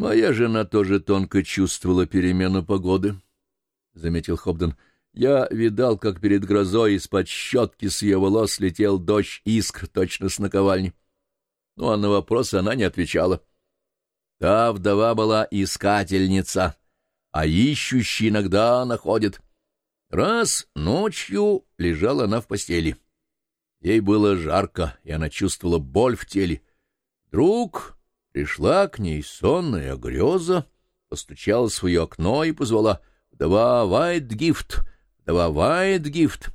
Моя жена тоже тонко чувствовала перемену погоды, — заметил Хобден. Я видал, как перед грозой из-под щетки с ее волос летел дождь искр точно с наковальни. Ну, а на вопросы она не отвечала. Та вдова была искательница, а ищущий иногда находит. Раз ночью лежала она в постели. Ей было жарко, и она чувствовала боль в теле. Вдруг пришла к ней сонная греза, постучала в свое окно и позвала «Вдова Вайтгифт! Вдова Вайтгифт!»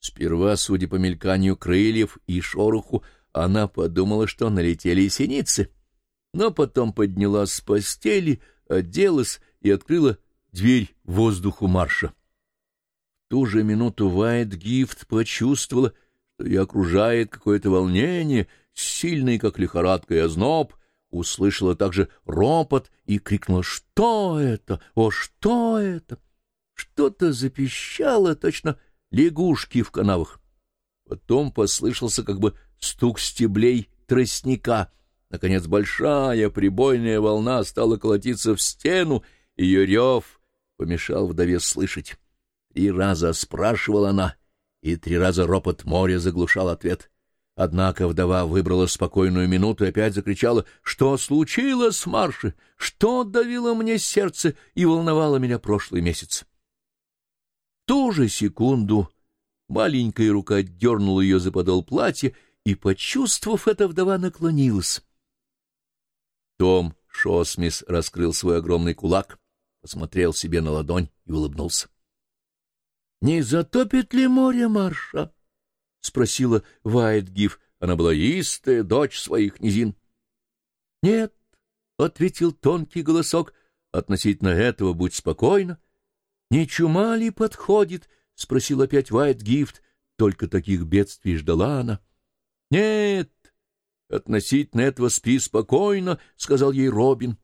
Сперва, судя по мельканию крыльев и шороху, она подумала, что налетели синицы, но потом поднялась с постели, оделась и открыла дверь воздуху марша. В ту же минуту Вайтгифт почувствовала, что ее окружает какое-то волнение, сильное, как лихорадка и озноб, услышала также ропот и крикнула «Что это? О, что это?» Что-то запищало, точно лягушки в канавах. Потом послышался как бы стук стеблей тростника. Наконец большая прибойная волна стала колотиться в стену, ее рев помешал вдове слышать. Три раза спрашивала она, и три раза ропот моря заглушал ответ. Однако вдова выбрала спокойную минуту и опять закричала, что случилось Марши, что давило мне сердце и волновало меня прошлый месяц. Ту же секунду маленькая рука дернула ее за подол платья, и, почувствовав это, вдова наклонилась. Том Шосмис раскрыл свой огромный кулак, посмотрел себе на ладонь и улыбнулся. — Не затопит ли море Марша? — спросила Вайтгиф. Она была истая дочь своих низин. — Нет, — ответил тонкий голосок, — относительно этого будь спокойна. — Не чума ли подходит? — спросил опять Вайтгифт. Только таких бедствий ждала она. — Нет, относительно этого спи спокойно, — сказал ей Робин.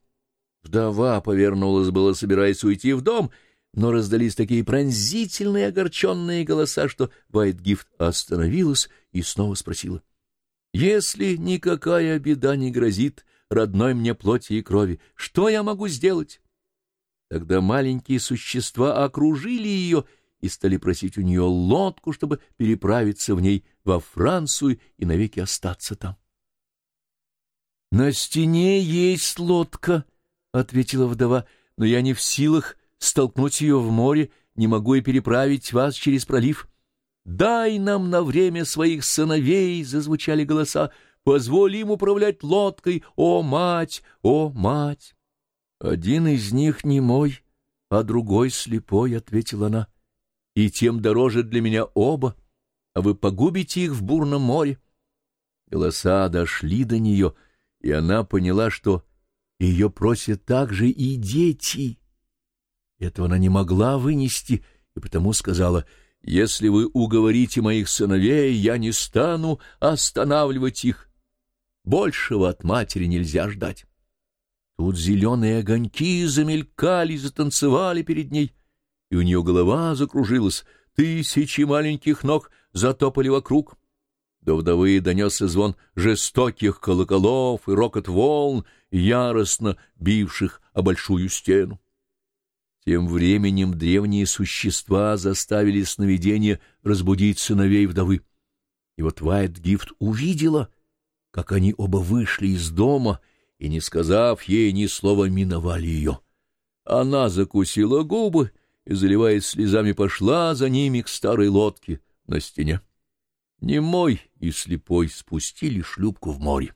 Вдова повернулась было, собираясь уйти в дом, — но раздались такие пронзительные огорченные голоса, что Вайтгифт остановилась и снова спросила. — Если никакая беда не грозит родной мне плоти и крови, что я могу сделать? Тогда маленькие существа окружили ее и стали просить у нее лодку, чтобы переправиться в ней во Францию и навеки остаться там. — На стене есть лодка, — ответила вдова, — но я не в силах столкнуть ее в море, не могу и переправить вас через пролив. Дай нам на время своих сыновей, — зазвучали голоса, — позволь им управлять лодкой, о, мать, о, мать. Один из них не мой, а другой слепой, — ответила она, — и тем дороже для меня оба, а вы погубите их в бурном море. Голоса дошли до нее, и она поняла, что ее просят также и дети. Этого она не могла вынести, и потому сказала, «Если вы уговорите моих сыновей, я не стану останавливать их. Большего от матери нельзя ждать». Тут зеленые огоньки замелькали, затанцевали перед ней, и у нее голова закружилась, тысячи маленьких ног затопали вокруг. До вдовы донесся звон жестоких колоколов и рокот волн, яростно бивших о большую стену. Тем временем древние существа заставили сновидение разбудить сыновей вдовы. И вот Вайтгифт увидела, как они оба вышли из дома и, не сказав ей ни слова, миновали ее. Она закусила губы и, заливаясь слезами, пошла за ними к старой лодке на стене. Немой и слепой спустили шлюпку в море.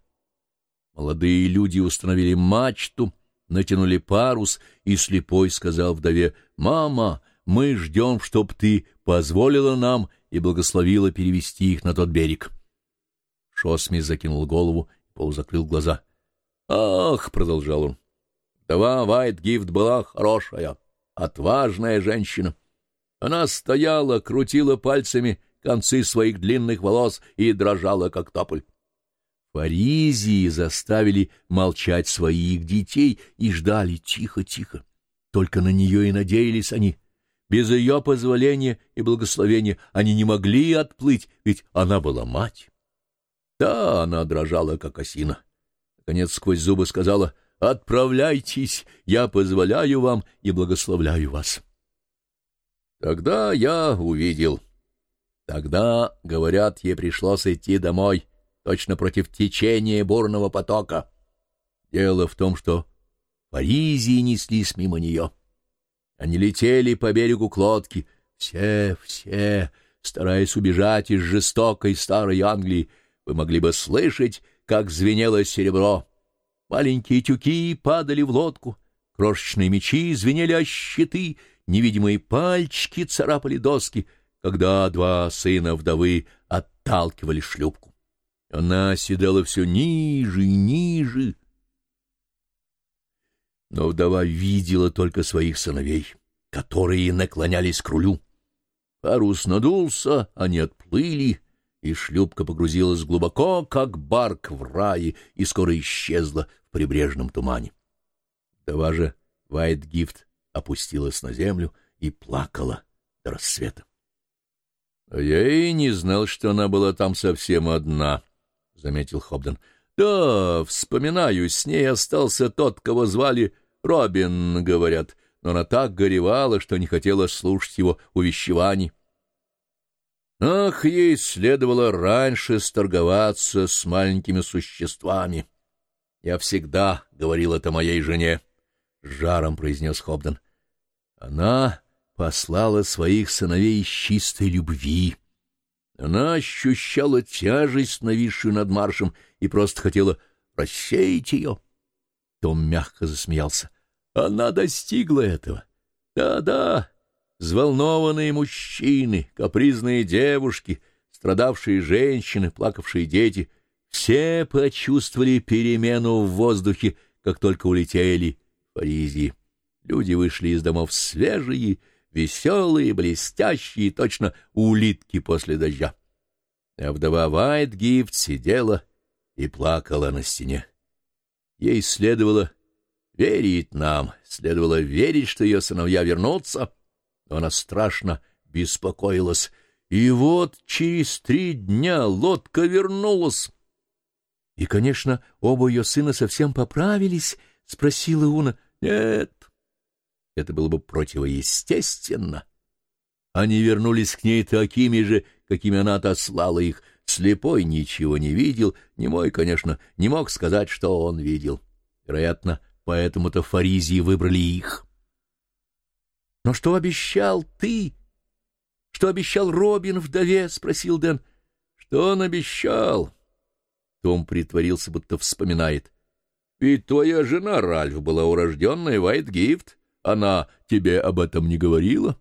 Молодые люди установили мачту — натянули парус, и слепой сказал вдове, «Мама, мы ждем, чтоб ты позволила нам и благословила перевести их на тот берег». Шосми закинул голову и полузакрыл глаза. «Ах!» — продолжал он. «Вдова Вайтгифт была хорошая, отважная женщина. Она стояла, крутила пальцами концы своих длинных волос и дрожала, как тополь. Паризии заставили молчать своих детей и ждали тихо-тихо. Только на нее и надеялись они. Без ее позволения и благословения они не могли отплыть, ведь она была мать. Да, она дрожала, как осина. Наконец, сквозь зубы сказала, Отправляйтесь, я позволяю вам и благословляю вас. Тогда я увидел. Тогда, говорят, ей пришлось идти домой, точно против течения бурного потока. Дело в том, что Паризии неслись мимо нее. Они летели по берегу к лодке, все, все, стараясь убежать из жестокой старой Англии. Вы могли бы слышать, как звенело серебро. Маленькие тюки падали в лодку, крошечные мечи звенели о щиты, невидимые пальчики царапали доски, когда два сына вдовы отталкивали шлюпку. Она седала все ниже и ниже. Но вдова видела только своих сыновей, которые наклонялись к рулю. Парус надулся, они отплыли, и шлюпка погрузилась глубоко, как барк в рае, и скоро исчезла в прибрежном тумане. Вдова же Вайтгифт опустилась на землю и плакала до рассвета. — А я и не знал, что она была там совсем одна, — заметил Хобден. — Да, вспоминаю, с ней остался тот, кого звали Робин, говорят, но она так горевала, что не хотела слушать его увещеваний. Ах, ей следовало раньше сторговаться с маленькими существами. Я всегда говорил это моей жене, — жаром произнес Хобден. Она послала своих сыновей из чистой любви. Она ощущала тяжесть, нависшую над маршем, и просто хотела рассеять ее. Том мягко засмеялся. Она достигла этого. Да-да, Взволнованные мужчины, капризные девушки, страдавшие женщины, плакавшие дети — все почувствовали перемену в воздухе, как только улетели в Паризи. Люди вышли из домов свежие, веселые, блестящие, точно улитки после дождя. А вдова Вайтгифт сидела и плакала на стене. Ей следовало верить нам, следовало верить, что ее сыновья вернутся — она страшно беспокоилась. И вот через три дня лодка вернулась. — И, конечно, оба ее сына совсем поправились? — спросила Уна. — Нет, это было бы противоестественно. Они вернулись к ней такими же, какими она отослала их. Слепой ничего не видел, немой, конечно, не мог сказать, что он видел. Вероятно, поэтому-то фаризии выбрали их. — но что обещал ты? Что обещал Робин вдове? — спросил Дэн. — Что он обещал? Том притворился, будто вспоминает. — Ведь твоя жена, Ральф, была урожденная Вайтгифт. Она тебе об этом не говорила?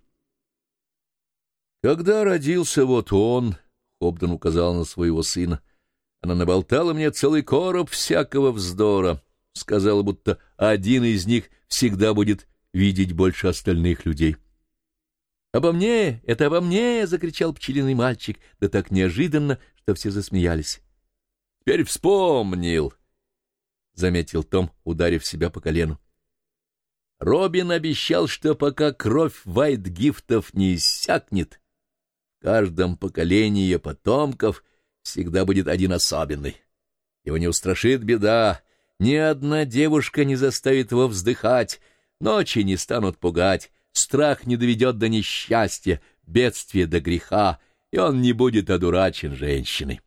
Когда родился вот он, — Хобден указал на своего сына, — она наболтала мне целый короб всякого вздора. Сказала, будто один из них всегда будет видеть больше остальных людей. «Обо мне! Это обо мне!» — закричал пчелиный мальчик, да так неожиданно, что все засмеялись. «Теперь вспомнил!» — заметил Том, ударив себя по колену. Робин обещал, что пока кровь Вайтгифтов не иссякнет, в каждом поколении потомков всегда будет один особенный. Его не устрашит беда, ни одна девушка не заставит его вздыхать, Ночи не станут пугать, страх не доведет до несчастья, бедствия до греха, и он не будет одурачен женщиной.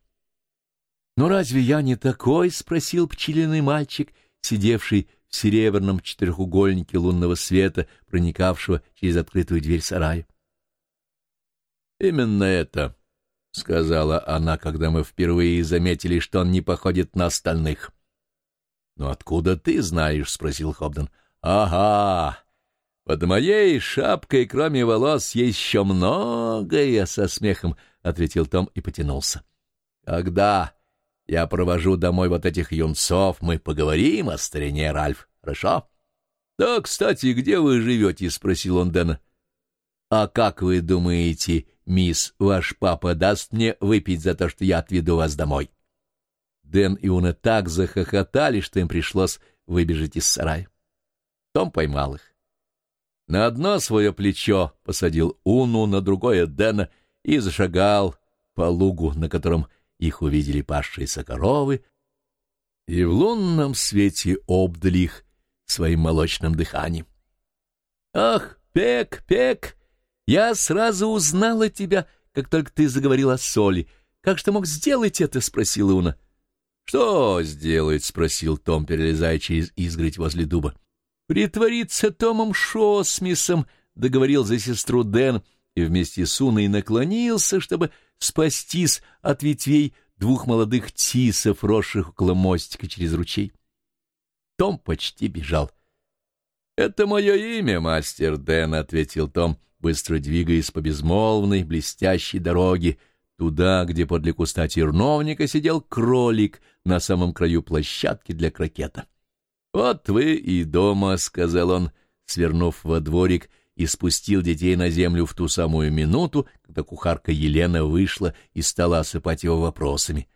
— Но разве я не такой? — спросил пчелиный мальчик, сидевший серебряном четырехугольнике лунного света, проникавшего через открытую дверь сарая. — Именно это, — сказала она, когда мы впервые заметили, что он не походит на остальных. — Но откуда ты знаешь? — спросил Хобден. — Ага, под моей шапкой, кроме волос, есть еще многое, — со смехом ответил Том и потянулся. Когда я провожу домой вот этих юнцов, мы поговорим о старине, Ральф, хорошо? Да, кстати, где вы живете? — спросил он Дэна. А как вы думаете, мисс, ваш папа даст мне выпить за то, что я отведу вас домой? Дэн и Уна так захохотали, что им пришлось выбежать из сарая. Том поймал их. На одно свое плечо посадил Уну, на другое — Дэна и зашагал по лугу, на котором их увидели пасшиеся коровы, и в лунном свете обдали их своим молочным дыханием. «Ах, Пек, Пек, я сразу узнала тебя, как только ты заговорил о соли. Как же ты мог сделать это?» — спросила Уна. «Что сделать?» — спросил Том, перелезая через изгородь возле дуба. «Притвориться Томом Шосмисом», — договорил за сестру Дэн, и вместе с Уной наклонился, чтобы спастись от ветвей двух молодых тисов, росших около мостика через ручей. Том почти бежал. «Это мое имя, мастер Дэн», — ответил Том, быстро двигаясь по безмолвной, блестящей дороге, туда, где подле куста терновника сидел кролик на самом краю площадки для крокета. «Вот вы и дома», — сказал он, свернув во дворик, и спустил детей на землю в ту самую минуту, когда кухарка Елена вышла и стала осыпать его вопросами.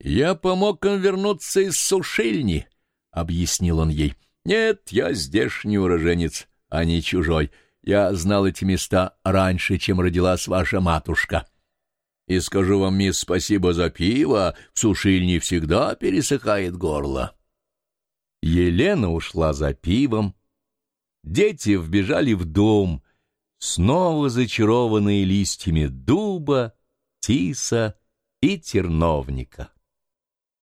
«Я помог им вернуться из сушильни», — объяснил он ей. «Нет, я здешний уроженец, а не чужой. Я знал эти места раньше, чем родилась ваша матушка. И скажу вам, мисс, спасибо за пиво, в сушильне всегда пересыхает горло». Елена ушла за пивом. Дети вбежали в дом, снова зачарованные листьями дуба, тиса и терновника.